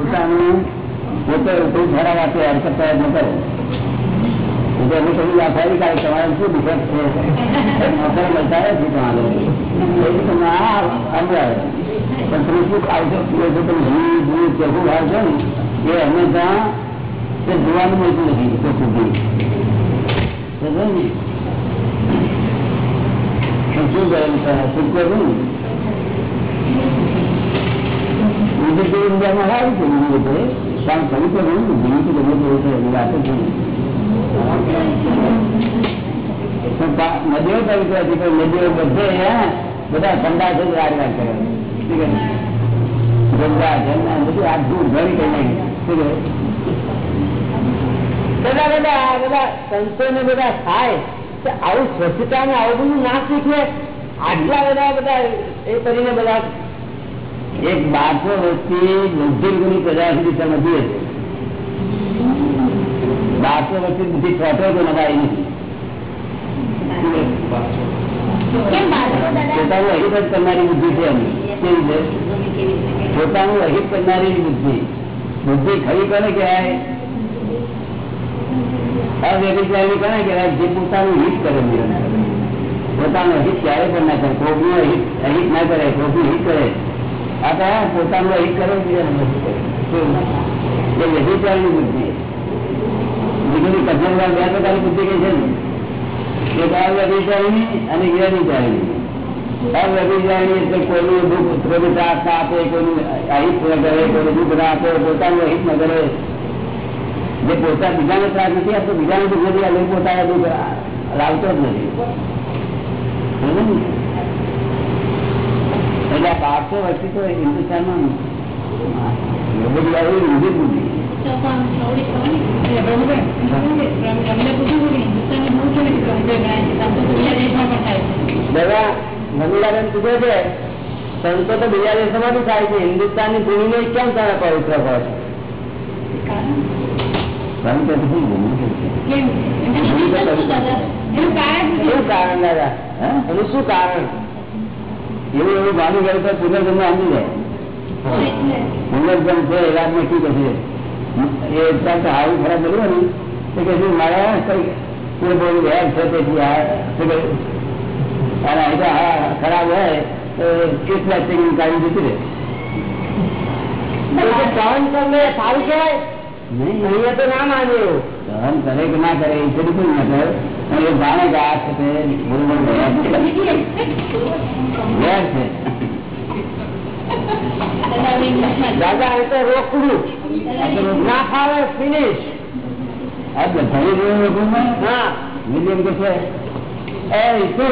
પોતાનું પોતે કોઈ ખરા વાતે હરકત પ્રયત્ન કરે એટલે અમે કહ્યું આ ફરી કાઢે તમારે શું ડિફેક્ટ છે નોકર મળતા નથી તમારે એટલે તમે આ સમજાવે પણ તમે શું ખાવ છો પીવો છો તમે ઘી દૂધ ચોખ્ખું ખાવ છો ને એ હંમેશા તે જોવાનું મળતું નથી ચોખ્ખું ઘી સમજો ને પણ શું કરેલું શું કરવું બીજું તો ઇન્ડિયામાં સારું છે બીજું બધે કારણ પવિત્ર બહુ બીજું તો ગમે તેવું છે એની વાત જ નહીં નદીઓ પવિત્ર હતી પણ નદીઓ બધે બધા ઠંડા છે રાજ રાજ કરે ગંગા જમના બધું આ દૂર ભરી કઈ નાખી બધા બધા બધા સંતો ને બધા થાય તો આવું સ્વચ્છતા ને આવું બધું ના શીખવે આટલા બધા બધા એ કરીને બધા એક બારસો વર્ષથી બુદ્ધિ ગુની પ્રજા સુધી સમજી હતી બારસો વર્ષથી બુદ્ધિ છોટો તો નવાઈ નથી પોતાનું અહિત જ કરનારી બુદ્ધિ છે એમની કેવી છે પોતાનું અહિત કરનારી બુદ્ધિ બુદ્ધિ ખરી કોને કહેવાય અવ્યભિચારી કોને કહેવાય જે પોતાનું હિત કરે નિરંતર પોતાનું અહિત ક્યારે પણ ના કરે કોકનું અહિત અહિત ના કરે કોકનું હિત કરે આ તો પોતાનું અહિત કરે બીજાનું નથી કરે એ વ્યભિચારની બુદ્ધિ બીજું કઠિન બે પ્રકારની બુદ્ધિ કઈ છે ને એક અવ્યભિચારી અને વ્યભિચારી અવ્યભિચારી એટલે કોઈનું દુઃખ કોઈનું ત્રાસ ના આપે કોઈનું અહિત ન કરે કોઈનું દુઃખ ના આપે પોતાનું અહિત ન કરે જે પોતા બીજાને ત્રાસ નથી આપતો બીજાને દુઃખ નથી આપે પોતાના દુઃખ લાવતો જ નથી એટલે બારસો વર્ષથી તો હિન્દુસ્તાનમાં બુદ્ધિ પૂછે છે સંતો તો બીજા દેશોમાં બી થાય છે હિન્દુસ્તાનની ભૂમિ ને કેમ તારા પવિત્ર હોય છે? શું ભૂમિ છે? શું કારણ? દાદા? એનું શું કારણ? એવું એવું જાણી ગયું તો પુનર્જન્મ સમજી જાય પુનર્જન્મ છે એ વાત નક્કી કરશે એ ચાલતો હારું ખરાબ બોલ્યું ને તો કે શું મારા કઈ કોઈ બહુ વેર છે તેથી આ શું કહ્યું? અને અહીં તો હા ખરાબ હોય તો કેટલા ચેકિંગ કાઢી દીધી રે સહન કરને સારું કહેવાય નહીં અહીંયા તો ના માન્યું સહન કરે કે ના કરે એ બિલકુલ ના કરે અને એ જાણે કે આ છે તે બરોબર વેર છે. વેર છે આવે તો રોકડું ના ફાવે ફિનિશ મિલિયન કે છે. એ શું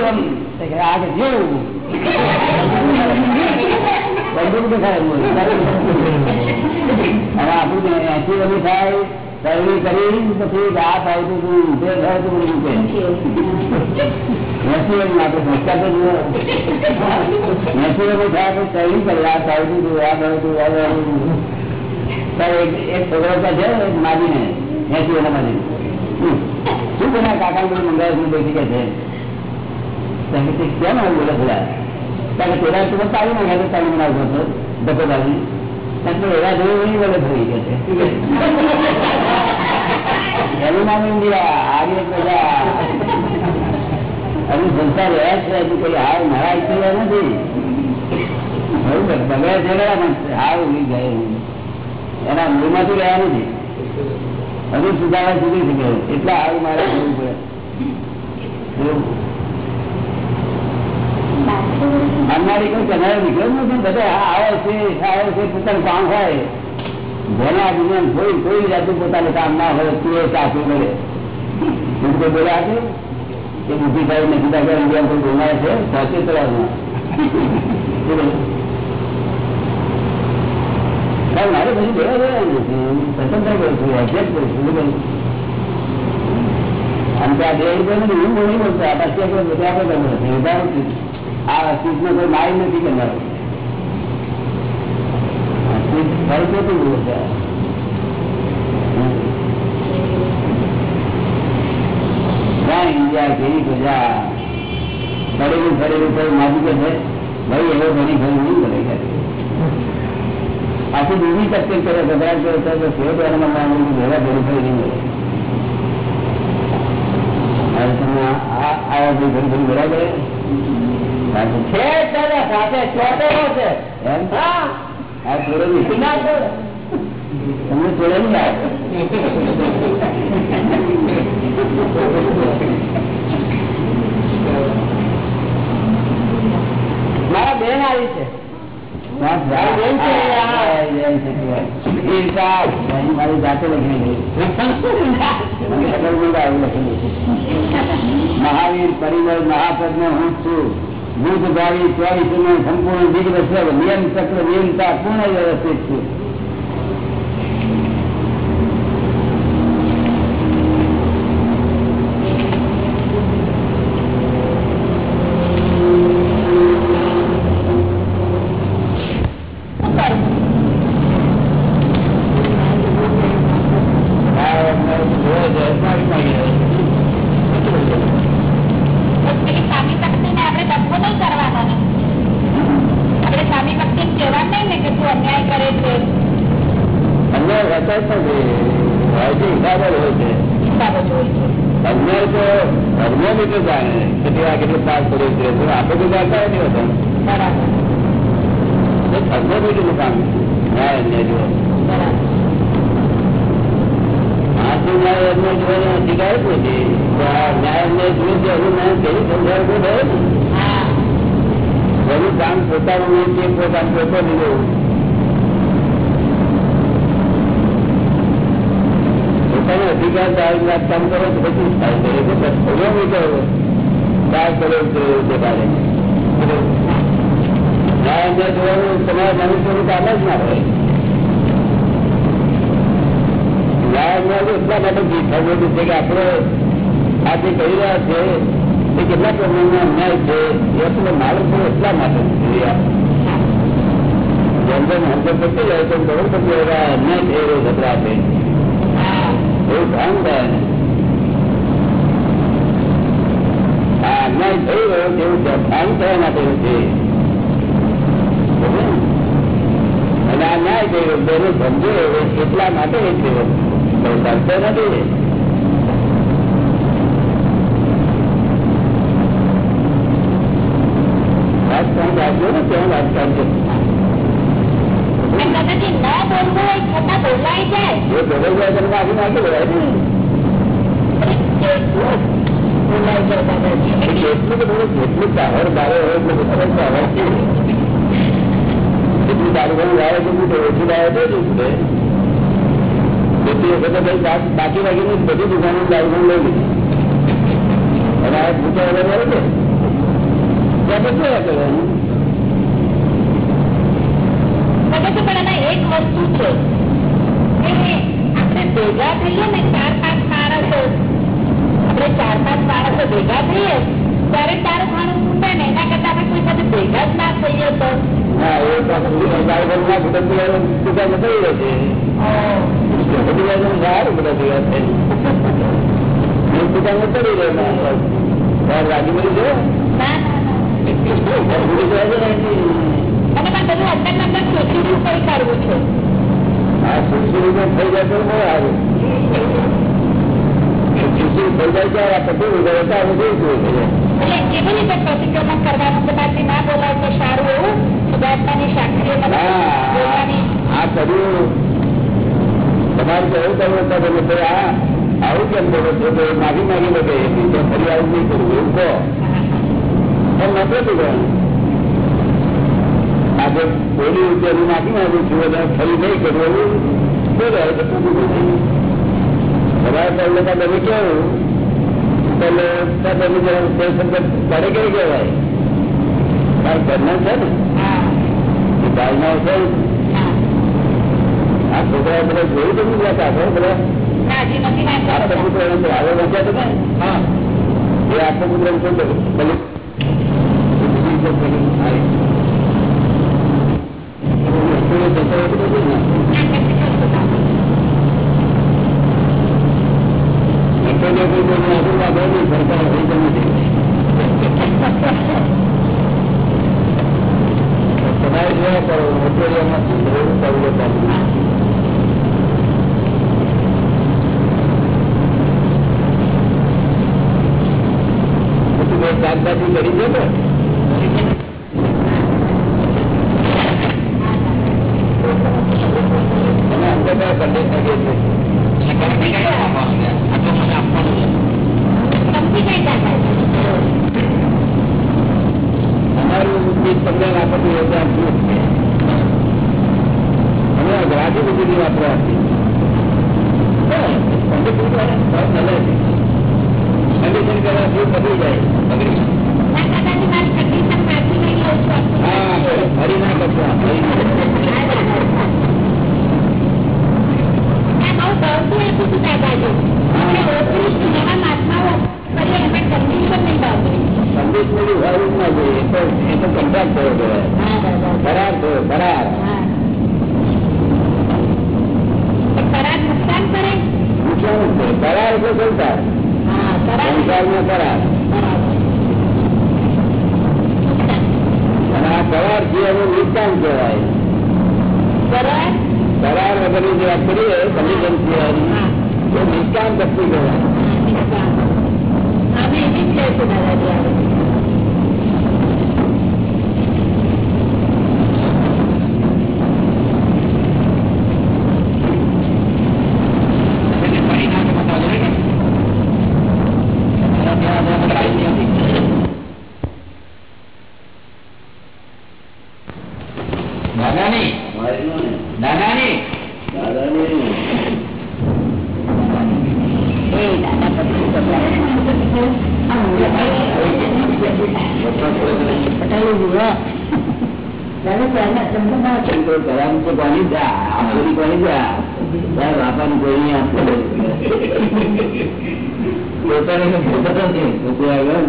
થાય. તરવી કરી પછી આ થાય તો તું ઊંધે થાય તો ઊંધે મૂકે. એસી વર્ષ માટે સંસ્કાર તો જુઓ. એસી વર્ષ થાય તો તરવી કરી આ થાય તો તું આ થાય તો આ થાય તો. તારે એક એક છોકરો તો છે એક માજીને એસી વર્ષ માજી શું કોના કાકા બધું મંગાવ્યું બેસી કે છે તમે તે કેમ આવું બોલે પેલા કારણ કે પેલા તું તાળી નાખે તો તાળી બનાવતો હતો ધક્કો તાળી કારણ કે એવા હજુ સંસાર રહ્યા મારા ઈચ્છા નથી. બરોબર બગડે ખરા પણ હાર ઉડી જાય એના નથી. હજુ સુધારા સુધી શકે એટલા હારું મારે જોવું પડે. માનનારી કોઈ કહેનારો નીકળ્યો જ નથી બધા આ આવે છે આવે છે પોતાનું કામ હોય જેને આ દુનિયા કોઈ કોઈ જાતનું પોતાનું કામ ના હોય તે સાચું કરે બીજું કોઈ બોલ્યા છે એ બુદ્ધિ થાય નથી થાય ઇન્ડિયા કોઈ બોલાય છે સાચું ચલાવવાનું મારે બધું દેવા દેવા નથી સ્વતંત્ર કરું છું એક્ઝેક્ટ કરું છું બધું અને ત્યાં બે રૂપિયા નથી હું બોલી બોલતો આ પછી આપણે બધે આપણે કરવું નથી ઉદાહરણ છું. આ સીટનો કોઈ માય નથી કરનારો આ સીટ ફરી કેતું બોલે છે ક્યાં ઇન્ડિયા કેવી પ્રજા ફરેલું ફરેલું કોઈ માજી કે છે ભાઈ એવો ઘણી ઘણી નહીં બોલે કે આખી બીજી તકલીફ કરે ગભરાટ કરે તો સેવ દ્વારામાં માનવું ભેગા ભેગું થઈ નહીં મળે હવે તમે આ આવા ભાઈ ઘડી ઘડી બરાબર છે સાથે ચોટેલો છે. એમ હા આ તમને મારા બેન આવી છે. મારી જાતે લખી મહાવીર પરિવાર મહાપદ ને હું છું. બુદ્ધ ભાવી ચોવીસ સંપૂર્ણ દિગ્ર નિયમ ચક્ર નિયમતા પૂર્ણ વ્યવસ્થિત છું. પોતાનું એક એક પોતાનું પોતે લીધું પોતાના અધિકાર ચાર લાખ કામ કરો તો બધું થાય છે એ બધા થોડો મીટર ચાર કરોડ જોવાનું તમારા મનુષ્યનું કામ જ ના હોય. એટલા માટે જીત કે આપણે આજે કહી રહ્યા છીએ એ કેટલા પ્રમાણમાં અન્યાય છે, એ આપણે માણસો એટલા માટે જેમ જેમ હંસર થતી જાય ખબર પડતી હોય અન્યાય થઈ રહ્યો છે એવું ભાન થાય. આ અન્યાય થઈ રહ્યો એવું ભાન થયા માટેનું છે. અને આ ન્યાય છે એનું સમજો એટલા માટે એ થયો નથી ને બોલાઈ જાય દાદાજી એ જેટલું કે થોડું જેટલું ચાવર બારે હોય એટલું બધું ચાવર છે જેટલું દારૂ ઘણું લાવે છે એટલું ઓછું લાવે તો જ ઉઠે જેટલી વખતે ભાઈ બા- બાકી બાકીની બધી દુકાનો દારૂ ઘણું લઈ લીધી અને આ પૂછા વગર આવે છે ત્યાં પછી શું કરવાનું દાદાજી પણ એમાં એક વસ્તુ છે કે આપણે ભેગા થઈએ ને ચાર પાંચ માણસો આપણે ચાર પાંચ માણસો ભેગા થઈએ ત્યારે તારું ઘણું ખૂટે ને એના કરતા આપણે કોઈ સાથે ભેગા જ ના થઈએ તો હા એ પાછું દારૂ ઘણું ના ફૂટે તો દુકાન થઈ રહે છે બધી બાજુ સારું બધા ભેગા થાય દુકાન ચડી રહે બહાર રાજી મળી જાય અને પણ બધું અંદર ને અંદર કરી કાઢવું છે? આ સુરસુરી રૂપે થઈ જાય તો બહુ સારું સુરસુરી થઈ જાય ત્યારે આ પટેલ ઊભા હતા બધું જોયું એટલે કેવી રીતે પ્રતિક્રમણ કરવાનું? કદાચ ના બોલાય તો સારું એવું? શુદ્ધાત્માની શાસ્ત્રીય આ કર્યું. તમારે કેવું કરવું હતા તમે તો આ આવું કેમ કરો છો? તો માગી માગી લો ફરી આવું નહીં કરવું એવું કહો. પણ નથી કરવાનું. આજે બોલી ઉતરી નાખી નાખું છું અને ફરી નહીં કરવું? એવું બોલાય તો પૂરું તમે કેવું? પહેલે તમે જરા પડે કઈ કહેવાય? તાર ઘરના છે ને? બારના છે આ છોકરા બધા જોયું તો ગયા કાઢો બધા? આ બધું પ્રેમ છે આગળ વધ્યા તમે હા. એ આખો પ્રેમ છે થોડું જતો બધું સરકાર થઈ જ નથી તમારે જોયા કરો ઓસ્ટ્રેલિયામાં સુધરેલું કરવું ચાલુ શાકભાજી કરી દે ને કરવું કરવું હોય ત્યાં ભૂખ છે અમે અઘરાથી બધી વાપરવાથી કન્ડિશન કરવાથી પતી જાય બગડી ના દાદાજી મારી કંડિશન પાછી નહીં લઉં છું હા ફરી ના કરશો બહુ ભાવતું એટલું હતું દાદાજી આપણે ઓછું નવા મહાત્માઓ કરીએ એમાં કંડિશન નહીં ભાવતી સંદેશ મેળવી હોવું જ ના જોઈએ એ તો એ તો કંટાળ થયો કહેવાય હા દાદા કરાર થયો કરાર હા તો કરાર નુકસાન કરે નુકસાન જ છે કરાર એટલે સંસાર હા કરાર સંસારમાં કરાર બરાબર નુકસાન અને આ કરાર છે એનું નિષ્કામ કહેવાય કરાર કરાર વગરની જે વાત કરીએ કમિશન એ નિષ્કામ ભક્તિ કહેવાય. નહીં આપતો પોતાને કઈ પોતા નથી પોતે આગળ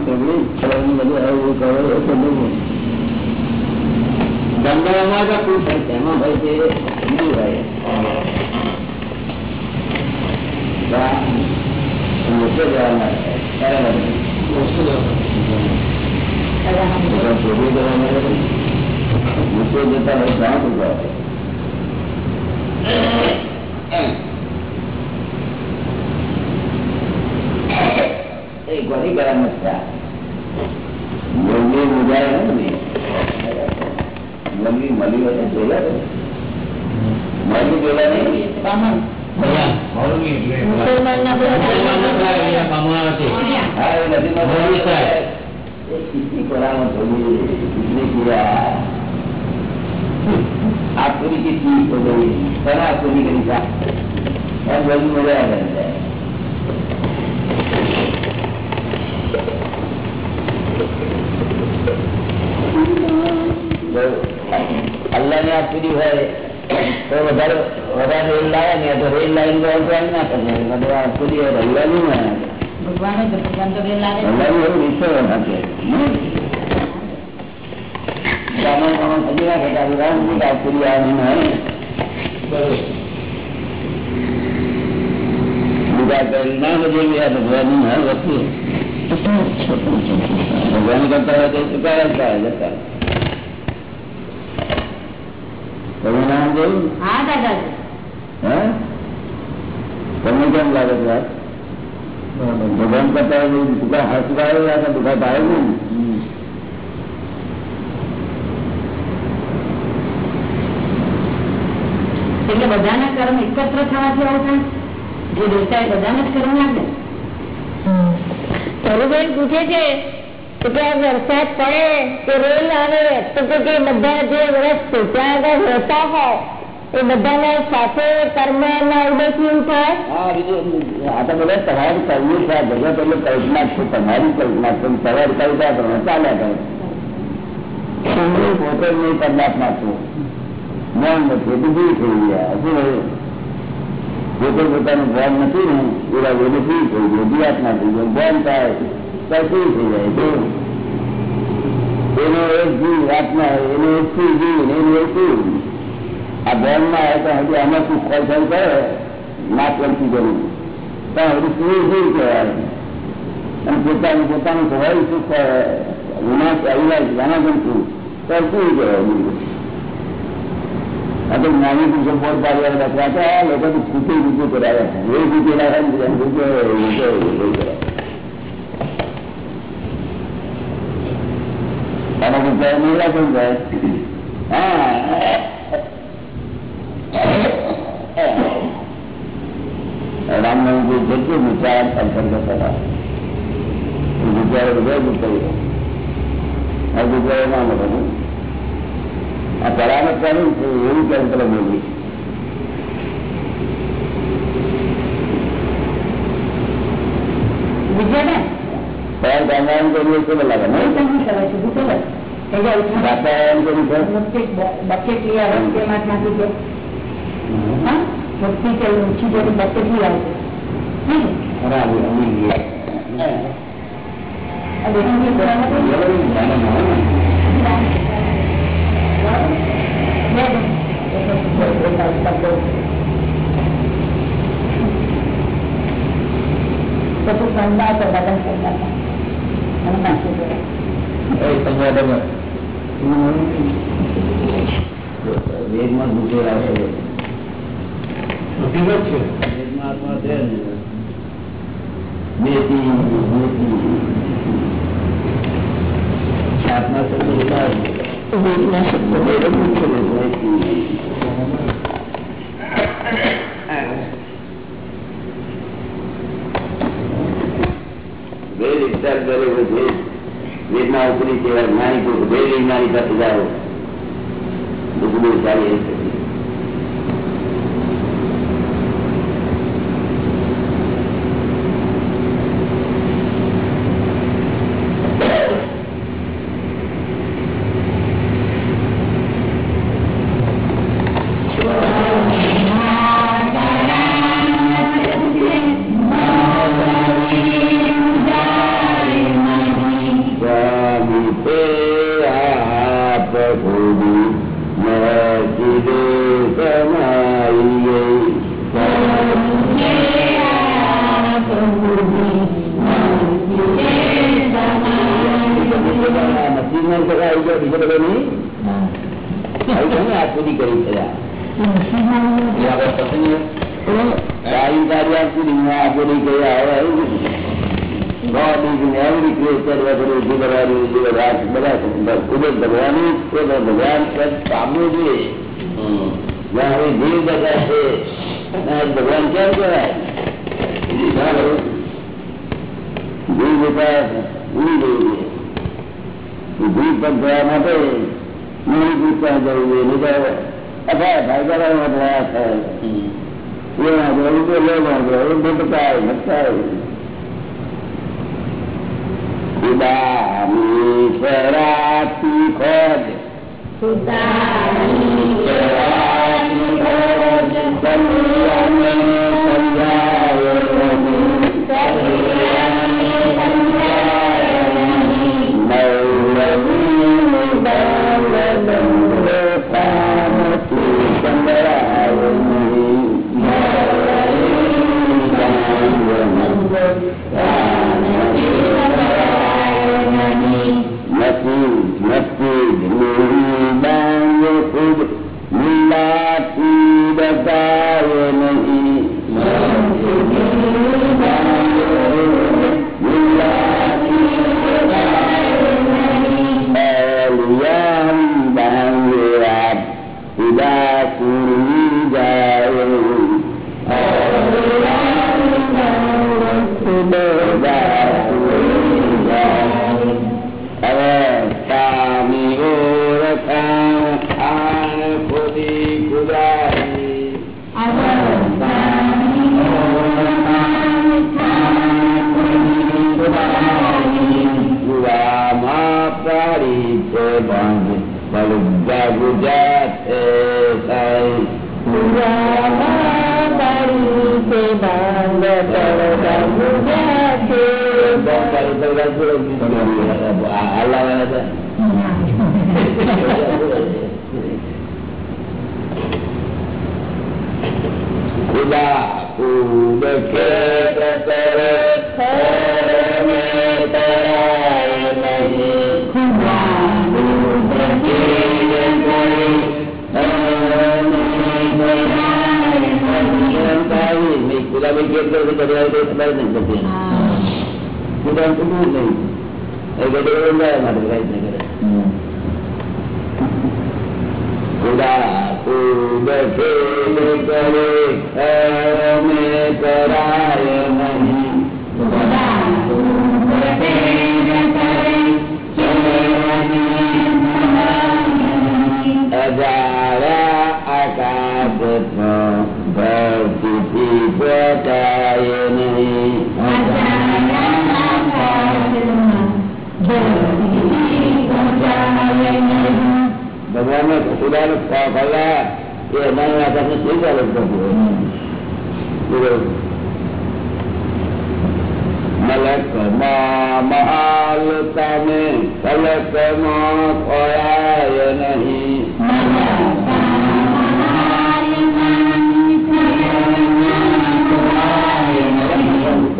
સગળી છોડની બધું આવું કરો જંગલમાં તો શું થાય તેમાં ભાઈ છે હિન્દુ ભાઈ. મોટો જવાના મોટો જતા ભાઈ ગામ ઊભા એ ગોળી કરવા નથી યોગ્ય મુજાય ને? મલવી મળી હોય જોયા મળી જોયા નહીં? આ પૂરી કેટલી પણ આ એમ બધું મજા આવે ને આ પૂરી હોય તો વધારે વધારે રેલ લાવે ને તો રેલ લાઈન તો અવસાન ના કરે બધું આ પૂરી હોય અલ્લાહ નું ના ભગવાને તો ભગવાન તો બે લાગે અલ્લાહ નું એવું નિશ્ચય નાખે સામાન સામાન હજી ના કહેતા આપણે રામ જી આ પૂરી આ નહીં હોય બીજા કરી ના બજેવી આ ભગવાનની હર વસ્તુ ભગવાન કરતા હોય તો ચુકારા જ થાય જતા તમે નામ જોયું હા દાદાજી. હે? તમને કેમ લાગે છે વાત? ભગવાન કરતા હોય હાથ ચુકાવે તો દુખા થાય નહીં એટલે બધાના કર્મ એકત્ર થવાથી આવું થાય? જે દેવતા એ બધાના જ કર્મ લાગે? તરુબેન પૂછે છે કે ત્યાં વરસાદ પડે કે રેલ આવે તો કે તે બધા જે વર્ષ ત્યાં આગળ રહેતા હોય એ બધાને સાથે કર્મ ના ઉદયથી એવું થાય હા બીજું આ તો બધા તમારી કરવું છે આ જગત એટલે કલ્પના છે તમારી કલ્પના છે તમારી કલ્પના કરો ચાલ્યા કરે પોતે જ નહીં પરમાત્મા છું જ્ઞાન નથી બીજું થઈ ગયા શું થયું? પોતે પોતાનું જ્ઞાન નથી ને એવા વેલે ફ્રી થઈ ગયો જીવાત્મા થઈ ગયો જ્ઞાન થાય ફ્રી થઈ એનો એક જીવ આત્મા એનો એક શું જીવ, એનું એક શું આ જ્ઞાનમાં આવે તો હજી આમાં શું ખોલખાલ કરે ના કરતી જરૂર. પણ હજી શું જીવ કહેવાય. અને પોતાનું પોતાનું સ્વાભાવિક સુખ વિનાશ અવિનાશ જાનાગમ છું. તો શું કહેવાય બીજું? આ તો જ્ઞાની પુરુષો પોત પાડવા લખવા તો આ લોકો તો ખૂટી બીજું કરાવે છે. એ બીજું લાવે દાદા વિચાર નિરાશન જાય હા. રામનવમી જેટલું વિચાર અંતર્ગત હતા વિચાર બધા જ કરી આ વિચાર ના. આ કરાને છે કરીએ છે પેલા હું ગમે તમને કરે છું હું કરે અહીંયા ઉઠાડો. દાતા એમ કર્યું છે બકેટ બકેટ લઈ આવે તેમાં નાખી દે હા મોટી કે ઊંચી જોડે બકેટ લઈ આવશે હમ. બરાબર અમી ગયા આ બેટી બરાબર છે? એવું જાણે ના હોય ને. બે બેન. એક જ એક જ શબ્દો. પછી સંદાસ બદલ સંદાસ વેદમાં મૂકેલા છે વેદમાં આત્મા છે ને. બેટી મોટી આત્મા શબ્દ બધા વેદના શબ્દો વેદ વેદ વિચાર કરે એવો ભેદ વેદના ઉપરી કહેવાય જ્ઞાની પુરુષ ભેદ વિજ્ઞાની સાથે જાઓ. દુઃખ બહુ સારી જ્યાં સુધી ગયા ભગવાન કેમ કહેવાય? માટે મૂળ પૂછવા જવું જોઈએ અથવા ભાઈચારામાં નહીં તો અથવા ભાઈચારા પ્રયાસ થાય એમાં જવું તો લેવા જવું ભટકાય ભટકાય ઉદામી શરાતી ખોજ નથી નથી બાંગ ખુદ લીલાથી બતાવે નહીં ભરતીથી પહોંચાય નહીં ભગવાનને ખુદાનો ફળા એ અમારી આકાશને શું ચાલે મલક મહાલ તમે ફલક માં ખોયાય નહીં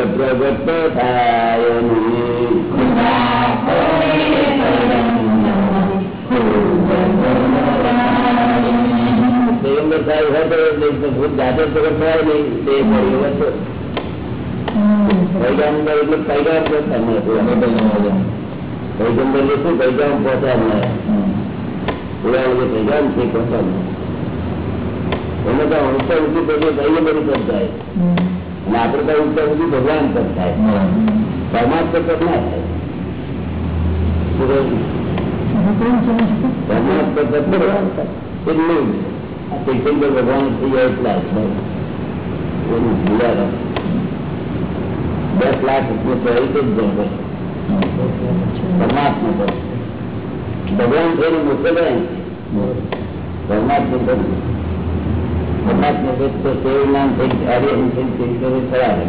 પ્રગટ થાય નહીં. પૈગંબર સાહેબ હોય તો એટલે ખુદ જાતે પ્રગટ થાય નહીં તે પૈગંબર તો. પૈગંબર એટલે પૈગામ પહોંચતા નહીં. પૈગંબર એટલે શું પૈગામ પહોંચ્યા નહીં પૂરા જે પૈગામ છે પહોંચતા નહીં એને તો ઊંચા ઊંચી પૈકી પૈગંબર ઉપર થાય અને આપણે કઈ ઉત્તર બધું ભગવાન પર થાય. પરમાત્મા પર ના થાય. ભગવાન. એટલું તીર્થંકર ભગવાન થઈ જાય એટલા દસ લાખ પરમાત્મા પર. ભગવાન થઈને મોકલાય પરમાત્મા પર. પરમાત્મા પર તો તેવું નામ થઈ આર્ય થઈ તીર્થંકર થયા રહે.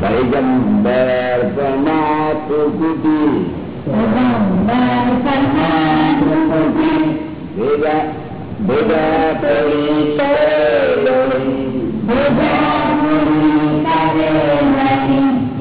પૈગંબર પરમાત્મા કુટી ભેગા ભેગા પડી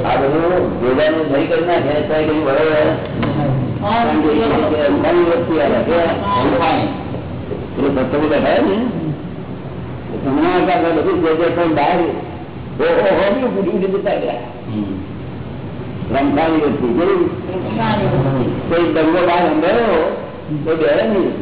આ બધું વેદાનું દહીં કરી નાખે તો એ કઈ વળે રમખાણી વસ્તુ આવે કે રમખાણી પેલું સત્સંગ બેઠા ને હમણાં કાંઈ બધું જે જે પણ બહાર ઓહો હો ને પૂરી ઉડી જતા ગયા રમખાણી વસ્તુ જેવી કોઈ દંગો બહાર સંભાળ્યો તો ડરે નહીં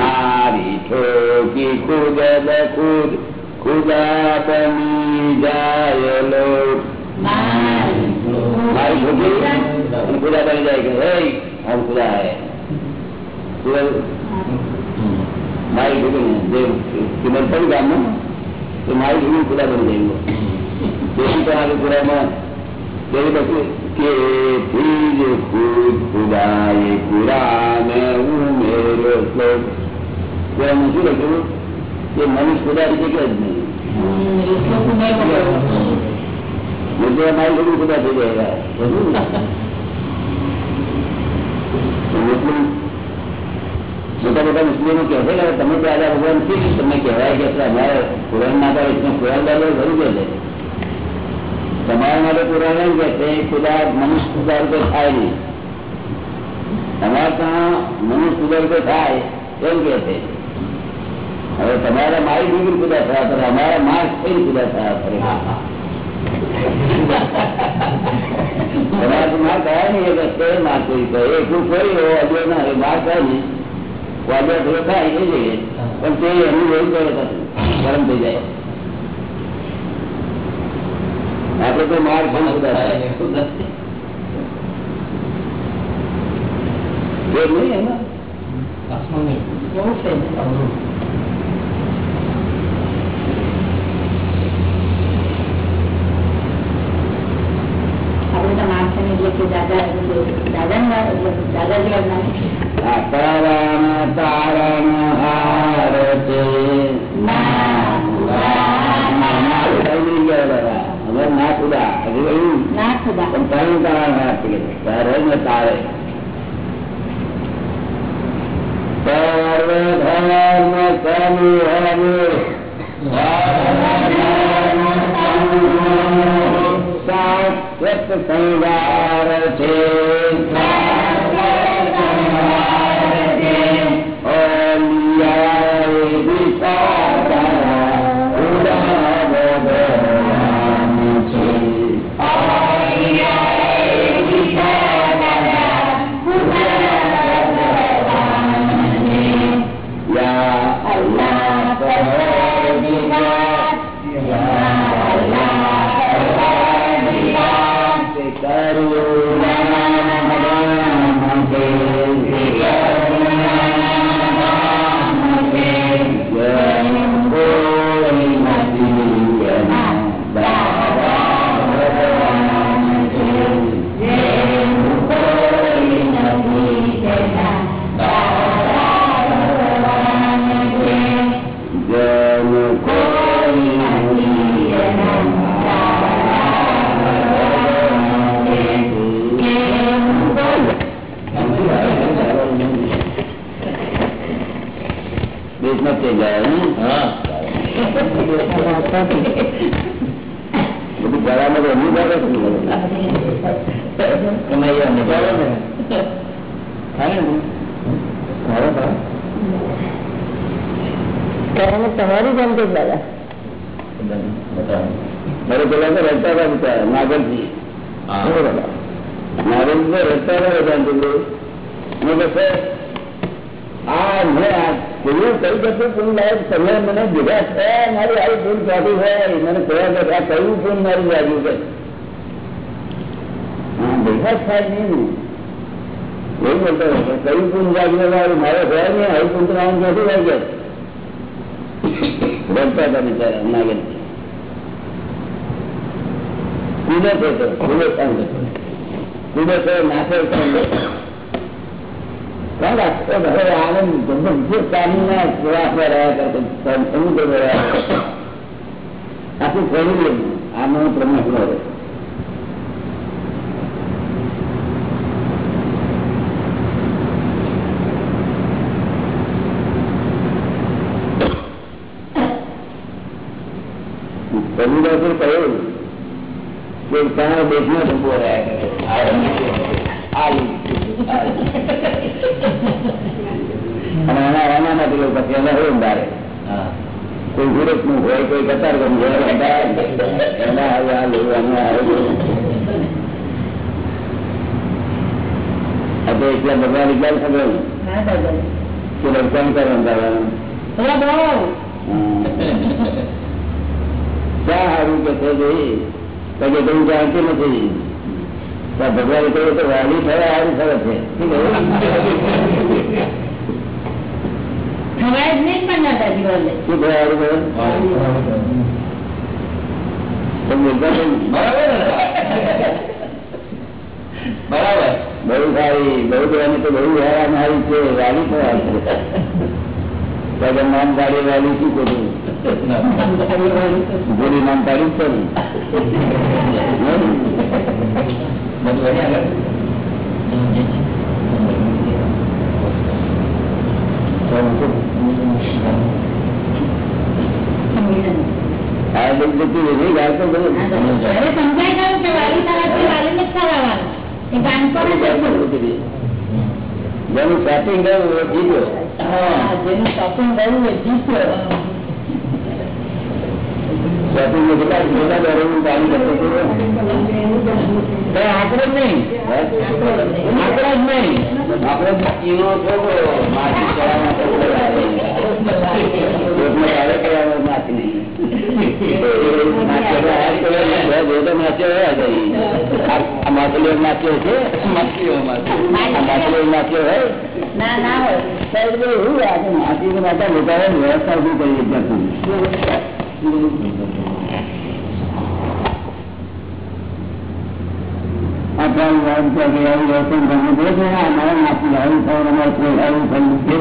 નારી ઠોકી ખુદ ખુદ ખુદા જાય લોક મારી ઠોકી? ખુદા બની જાય કે હે ખુદા મારી ઠોકી જે પડી ગામમાં, તો મારી ઠોકી ખુદા બની જાય કે ખુદ ખુદાએ ઉમેરો પુરામાં શું લખ્યું કે મનુષ્ય ખુદા રીતે કે જ નહીં મુદ્દે મારી બધું ખુદા થઈ જાય મુસ્લિમ મોટા મોટા મુસ્લિમો કહે છે કે તમે તો આજા ભગવાન છે તમને કહેવાય કે અમારે પુરાણ ના કરે એટલે પુરાણ દાદા ખરું કે છે તમારા માટે પુરાણ એમ કે છે ખુદા મનુષ્ય ખુદા રૂપે થાય નહીં તમારે ત્યાં મનુષ્ય ખુદા રૂપે થાય એમ કે છે હવે તમારા મારી ડિગ્રી પૂરા થયા કરે અમારા માર્ક થઈ પૂરા થયા કરે તમારે માર્ક આવ્યા એટલે કોઈ માર્ક કોઈ કહે એટલું કોઈ એવો અજય ના માર્ક આવે ને વાજવા થોડો થાય એ જઈએ. પણ તે એનું એવું કરે ગરમ થઈ જાય. આપણે તો માર્ક પણ નહીં એમાં? તારણ હાર છે હવે ના ખુદા હજુ કહ્યું ના ખુદા પણ તારણ તારણ હાર છે તારે ને તારે સર્વ ધર્મ શાશ્વત સંગાર છે થઈ જાય ને? બધું ગળામાં તો એમની ભાવે છે ને. એમાં એ અમને ભાવે ને. ખાય ને? ભાવે, ભાવે. તમારી જેમ કે દાદા મારે પેલા તો રસ્તા હતા બિચારા, નાગરજી નાગરજી તો રસ્તા હતા બધા મેં કહે આ મને પેલું કહી તમે મને મને કયા બધા કયું પૂન કયું પૂન લાગ્યું મારું મારે ગયા નહીં આવી પૂન ત્રણ નથી લાગ્યા રમતા હતા બિચારા નાગે કુદરત હતો કુદરત અંગ કુદરત નાખે હવે આનંદ જે કામના આપવા રહ્યા રહ્યા આખું ફરી આનો પ્રમાણ રહે કહ્યું કે તમારા દેશમાં ડૂબો રહ્યા કરે આલી અને કે ભગવાન કરો અમદાવાનું ક્યાં કે નથી? ભગવાન કહ્યું તો વાલી ફરે હારી ફરે છે નામ કાઢી વાલી શું કરું? નામ કાઢી જ કરું બધું અહીંયા આ બધું જતું રહે નહીં ગાળ તો બધું હવે સમજાઈ ગયું કે વાલી તરફથી વાલીને જ કરાવવાનું એ ગામકોને જ જતું. જેનું સેટિંગ ગયું એ જીત્યો જેનું શોપિંગ કર્યું એ જીત્યો શોપિંગ માં કેટલા કેટલા દરે હું ચાલુ કરતો હતો કઈ આંકડો જ નહીં. આંકડો જ નહીં. આપડે ઈનો છોકરો માટી કહેવાનો નહીં? માટલો નાખ્યો છે? માટલીઓ હોય? ના ના હોય. એવું માટી માતા લોકોને વ્યવસ્થા ઊભી કરી આપવાનું આવું થયું આવું થયું એ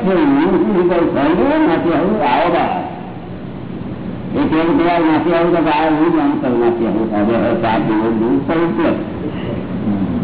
પણ નહીં ભાઈ સામાન્ય નાખી આવું આવડા એક એવું આવું તો આ હું જ આમ કરું સાત દિવસ દૂર થયું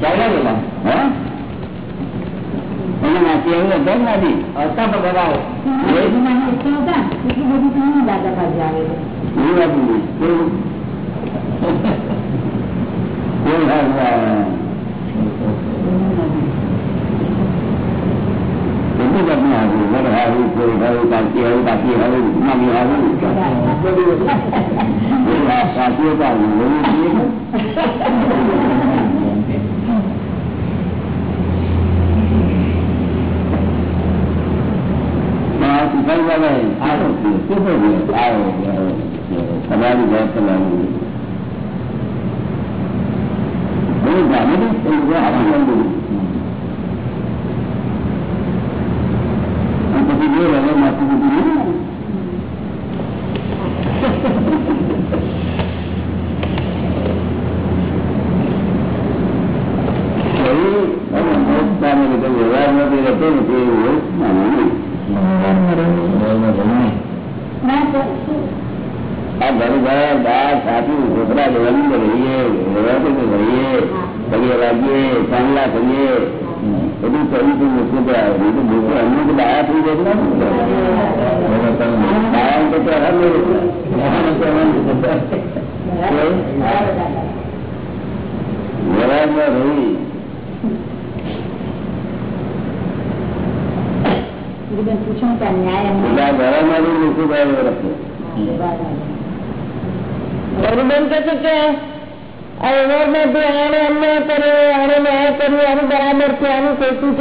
ચાલ્યા બોલા હા અને નાખી એવું અધર નથી અસ્તા પર બગાવો બાકી તમારી વાત તમારી. હું ગામે આપણે પછી જો રમે માથું બધું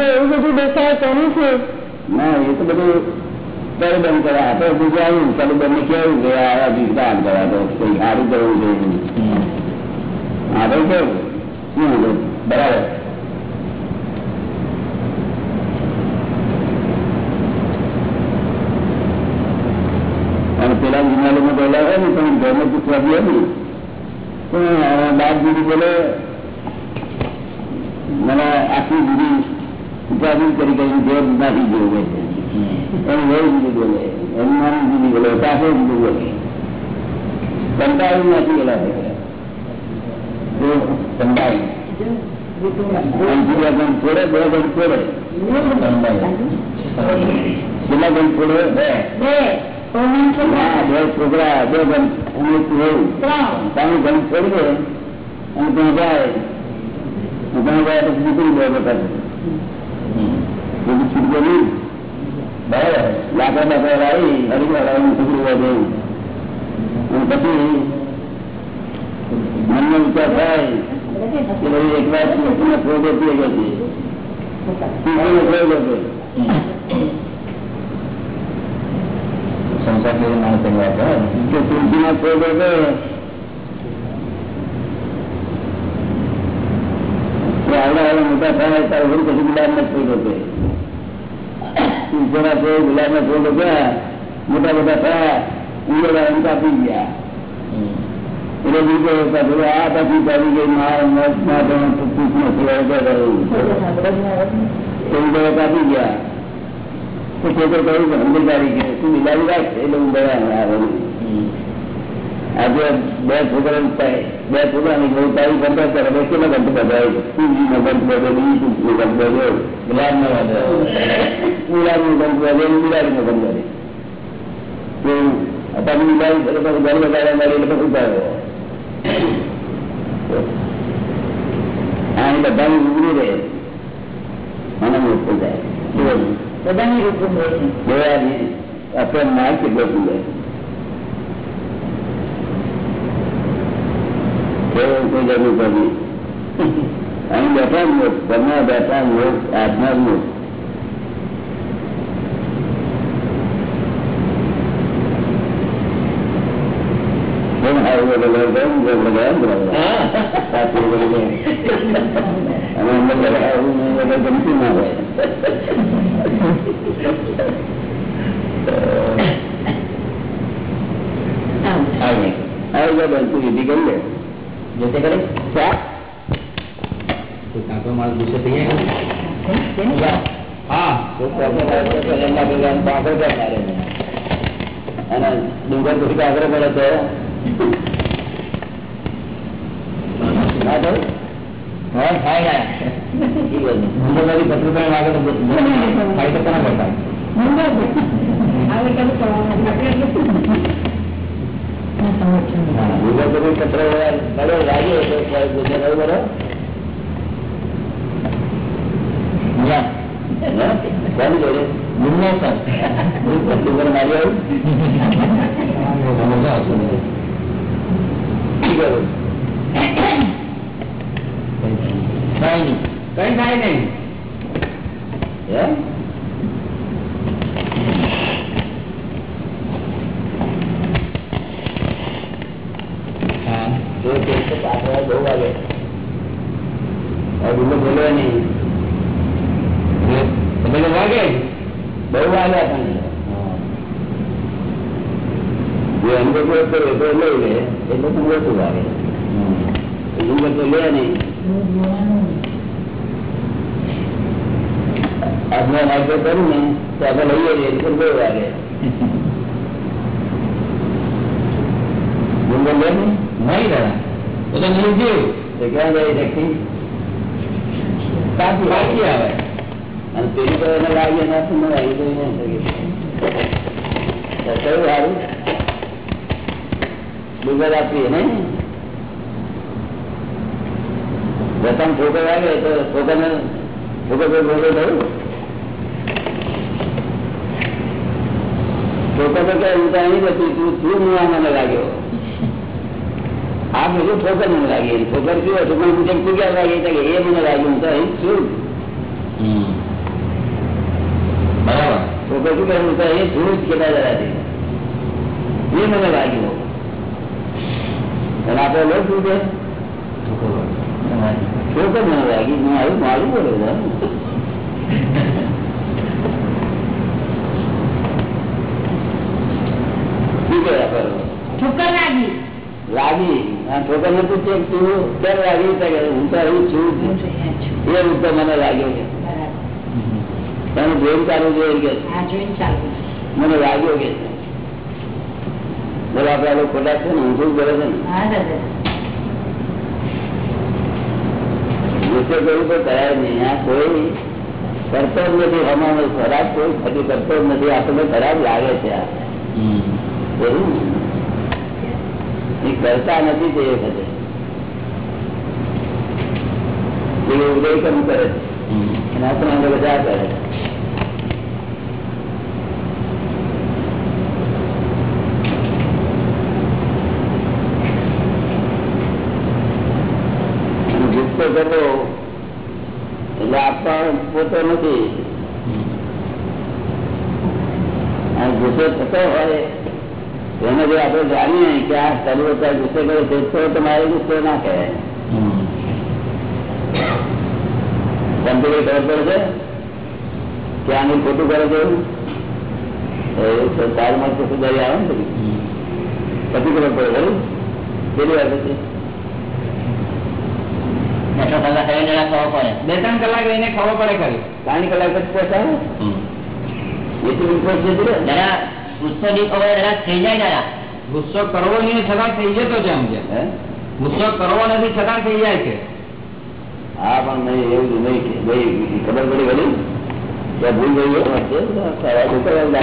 એવું બધું દેખાય કર્યું છે ના, એ તો બધું તરબંધ કરે આપણે બીજાયું તરબંધ કેવું કે આ વિસ્તાર કરે કોઈ સારું કરવું જોઈએ આપણે કેવું બરાબર પેલા જુનાલોમાં ગયેલા હોય ને તમે ઘરને પૂછવા દે નહીં પણ બાપ દીદી બોલે મને આખી દીદી ઉપાધિ કરી કરીને ઘેર નાખી જેવું હોય. છે એમ વહુ દીદી બોલે એમ દીદી બોલે પાસે દીદી બોલે. કંટાળી નાખી ગયેલા છે કંટાળી. છોડે બે ગણ છોડે કેટલા ગણ છોડે બે. બે છોકરા બે ગણ અને એક વહુ તમે ગણ છોડી દે અને ત્યાં જાય. ત્યાં જાય તો નીકળી જાય બધા બધું છૂટકો નહીં. બરાબર. લાકડા બાકડા લાવી હરિવાર લાવીને છોકરી હોય જવું અને પછી મનનો વિચાર થાય કે ભાઈ એક વાર છોડે તે ગયો છે કે તુલસીના છોડે આવડા મોટા થયા. ત્યારે વળી પછી ગુલાબ ને છોડો તુલસીના છોડ ગુલાબ ના છોડ ગયા મોટા મોટા થયા. ઉંદર કાપી ગયા એટલે બીજો આ પાછી ચાલી ગઈ માર મત ના ધોરણ પૂછ નથી કાપી ગયા. તો છોકરો બે છોકરા બે છોકરાની બહુ તારી કરતા ત્યારે બે કેટલા ઘંટ બધાય ટીવીનો એટલે શું થાય રહે. મને મોટું થાય. બધાની રૂપું દયાની આપણે માલ કેટલો પૂરે કોઈ જરૂર પડી અહીં બેઠા મોટ ઘરમાં બેઠા મોટ આત્મા મોટ અને અંદર જમતું ના હોય. जैसे करें क्या तो काका माल दूसरे भैया क्या हाँ तो अल्लाह भगवान पाकर कर रहे हैं है ना डूंगर कुछ आग्रह बोला આજનો વાગ્ય કરું ને તો આપણે લઈએ છીએ એટલે બહુ વાગે ડુંગર લે નહીં નહીં દાદા તો તો નિર્જીવ તો ક્યાં જાય શક્તિ પાછી પાછી આવે અને પેલી તો એને લાગે ના તો ન લાગે તો એને શકે તો કયું સારું ડુંગર આપીએ ને પ્રથમ ઠોકર આવે તો ઠોકરને ઠોકર કોઈ બોલો થયું ઠોકર તો કે હું તો અહીં નથી તું તું હું આ મને લાગ્યો આ બધું ઠોકર મને લાગી ઠોકર શું હતું પણ પૂછે તું ક્યાં લાગી કે એ મને લાગ્યું હું તો અહીં જ છું બરાબર ઠોકર શું કહે હું તો અહીં છું જ કેટલા જણાથી એ મને લાગ્યું અને આપણે લોક શું છે ઠોકર મને લાગી હું આવ્યું મારું બોલે ઠુકર લાગી લાગી આ ઠોકર ને પૂછે કે તું ક્યારે લાગી તો કે હું તો અહીં છું જ. એ હું તો મને લાગ્યો કે એનું જોઈને ચાલુ જોઈએ કે આ જોઈને ચાલુ મને લાગ્યો કે બોલો આપડે આ લોકો ખોટા છે ને ઊંધું કરે છે ને હા દાદા ગુસ્સે કરવું તો તૈયાર નહીં આ કોઈ કરતો જ નથી હમણાં ખરાબ કોઈ ખરી કરતો જ નથી આપણને ખરાબ લાગે છે આ એવું ને? એ કરતા નથી તે વખતે એ ઉદય કર્મ કરે છે અને આપણે બધા કરે છે અને ગુસ્સો કરવો એટલે આપવા પોતો નથી અને ગુસ્સો થતો હોય એને જો આપણે જાણીએ કે આ કરવો અત્યારે ગુસ્સે કરે છે તો તમારે ગુસ્સો ના કહેવાય. કઈ ખબર પડે છે? કે આનું ખોટું કરે છે એવું? તારમાં તો સુધારી આવે ને પછી ખબર પડે ખરું? વાર પછી? બે ત્રણ કલાક રહીને ખબર પડે. ખરી. ત્રણ કલાક પછી પહોંચાડે? એટલું વિશ્વાસ જતું રહે જરા ગુસ્સો ની ખબર જરા થઈ જાય જરા ગુસ્સો કરવો નહીં છતાં થઈ જતો છે આમ છે હે ગુસ્સો કરવો નથી છતાં થઈ જાય છે હા પણ નહીં એવું નહીં કે ભાઈ ખબર પડી ગઈ ત્યાં ભૂલ ગઈ હોય છે સવારે ઉતરવા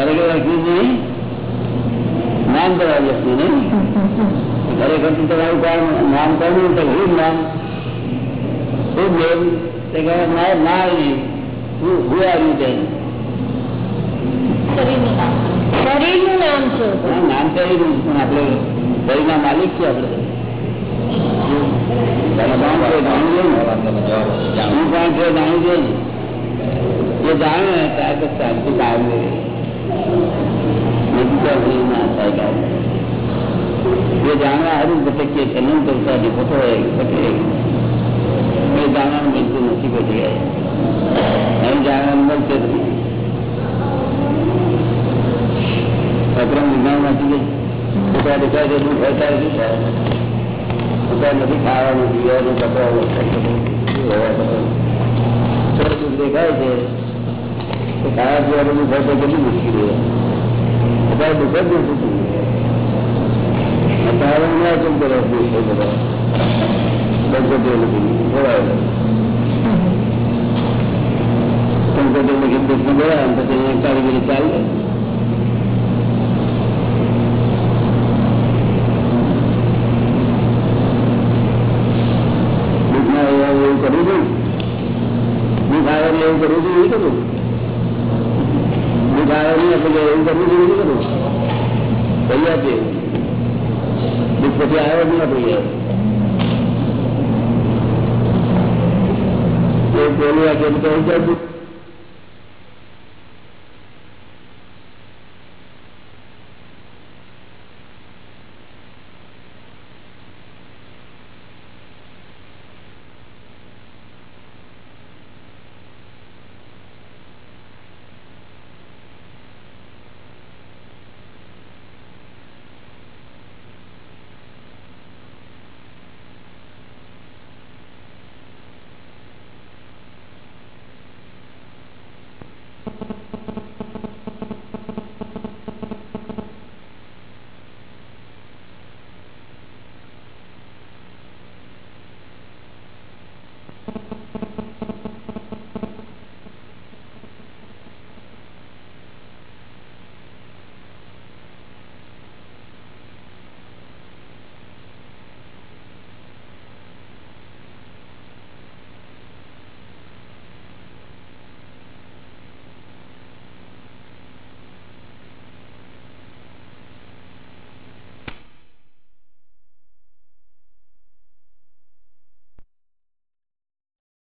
ખરેખર લખ્યું નહીં નામ કરાવી લખ્યું નહીં ખરેખર તો તમારું કામ નામ કરવું તો હું નામ શું બેન તે કહે ના ના આવી હું હું આવ્યું તેમ શરીરનું નામ શરીરનું નામ છે હા, નામ તો એ જ પણ આપણે શરીરના માલિક છે આપણે તમે કોણ છો એ જાણવું જોઈએ ને. હું કોણ છું એ જાણવું જોઈએ ને. એ જાણે ત્યારે તો શાંતિ કાયમ રહે. નથી તો અહીં ના થાય કાયમ. એ જાણવા હારું ભટકીએ છે અનંત અવતારની ખોટો હોય ખોટે એ જાણવાનું બિલકુલ નથી કોઈ જગ્યાએ અહીં જાણવાનું મળશે જ નહીં અક્રમ વિજ્ઞાન માંથી ગઈ છોકરા દેખાય છે દુઃખ હોય ત્યારે શું થાય છોકરા નથી ખાવાનું પીવાનું કપડાં થોડું દુઃખ દેખાય છે તો ખાવા પીવાનું દુઃખ હોય તો કેટલી મુશ્કેલી હોય અત્યારે દુઃખ જ નથી અત્યારે હું ના કેમ કરે દુઃખ છે બધા બંકોટેલ નથી બોલાવે બંકોટેલ લખી દુઃખમાં ગયા પછી એક કારીગરી ચાલે સમજાવે નહીં એટલે એવું કરવું જોઈએ શું કરવું તૈયાર છે દુઃખ પછી આવ્યો જ નથી એ બોલ્યા કે વિચારતું